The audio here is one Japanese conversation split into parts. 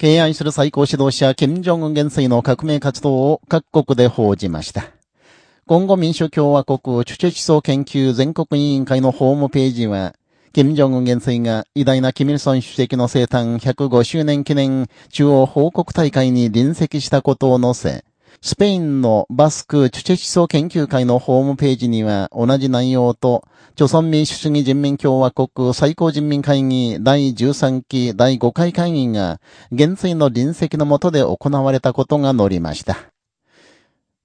敬愛する最高指導者、金正恩元帥の革命活動を各国で報じました。今後民主共和国主チ思想研究全国委員会のホームページは、金正恩元帥が偉大なキミルソン主席の生誕105周年記念中央報告大会に臨席したことを載せ、スペインのバスク・チュチェ思想研究会のホームページには同じ内容と、朝鮮民主主義人民共和国最高人民会議第13期第5回会議が、元帥の臨席の下で行われたことが載りました。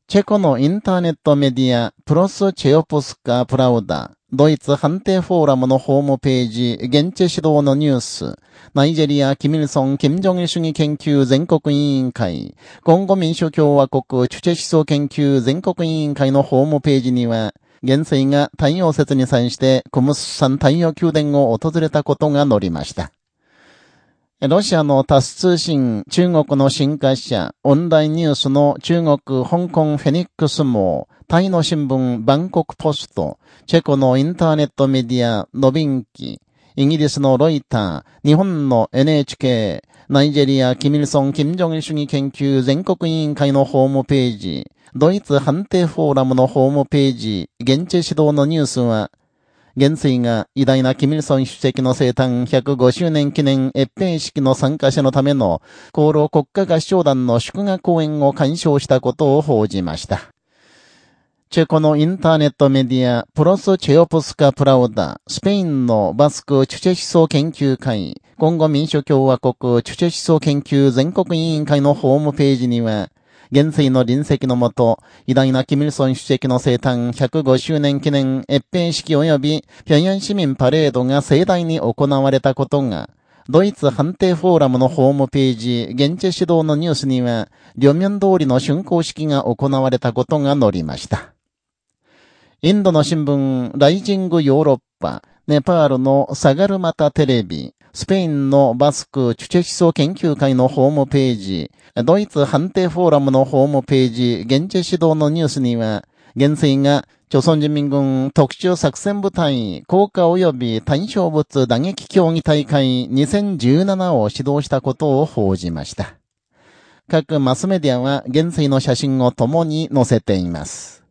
チェコのインターネットメディア、プロス・チェオプスカ・プラウダ、ドイツ判定フォーラムのホームページ、現地指導のニュース、ナイジェリア、キミルソン、キム・ジョン主義研究全国委員会、今後民主共和国、チュチェ思想研究全国委員会のホームページには、元帥が太陽節に際して、コムスさん太陽宮殿を訪れたことが載りました。ロシアのタス通信、中国の新華社、オンラインニュースの中国、香港フェニックス網、タイの新聞、バンコクポスト、チェコのインターネットメディア、ノビンキ、イギリスのロイター、日本の NHK、ナイジェリア、キミルソン、キム・ジョン主義研究全国委員会のホームページ、ドイツ判定フォーラムのホームページ、現地指導のニュースは、元帥が偉大なキミルソン主席の生誕105周年記念閲兵式の参加者のための厚労国家合唱団の祝賀公演を鑑賞したことを報じました。チェコのインターネットメディア、プロス・チェオプスカ・プラウダ、スペインのバスク・チュチェ思想研究会、今後民主共和国チュチェ思想研究全国委員会のホームページには、元帥の臨席のもと、偉大なキミルソン主席の生誕105周年記念閲兵式及び平壌市民パレードが盛大に行われたことが、ドイツ判定フォーラムのホームページ、現地指導のニュースには、両面通りの竣工式が行われたことが載りました。インドの新聞、ライジングヨーロッパ、ネパールのサガルマタテレビ、スペインのバスク・チュチェ思想研究会のホームページ、ドイツ判定フォーラムのホームページ、現地指導のニュースには、元帥が、朝鮮人民軍特殊作戦部隊、効果及び対象物打撃競技大会2017を指導したことを報じました。各マスメディアは元帥の写真を共に載せています。